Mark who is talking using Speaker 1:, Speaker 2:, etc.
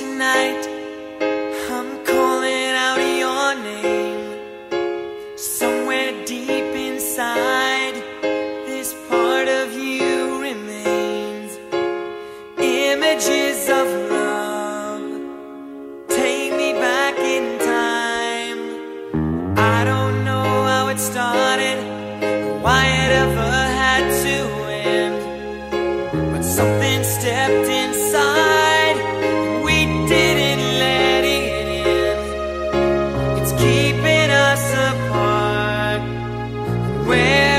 Speaker 1: tonight. where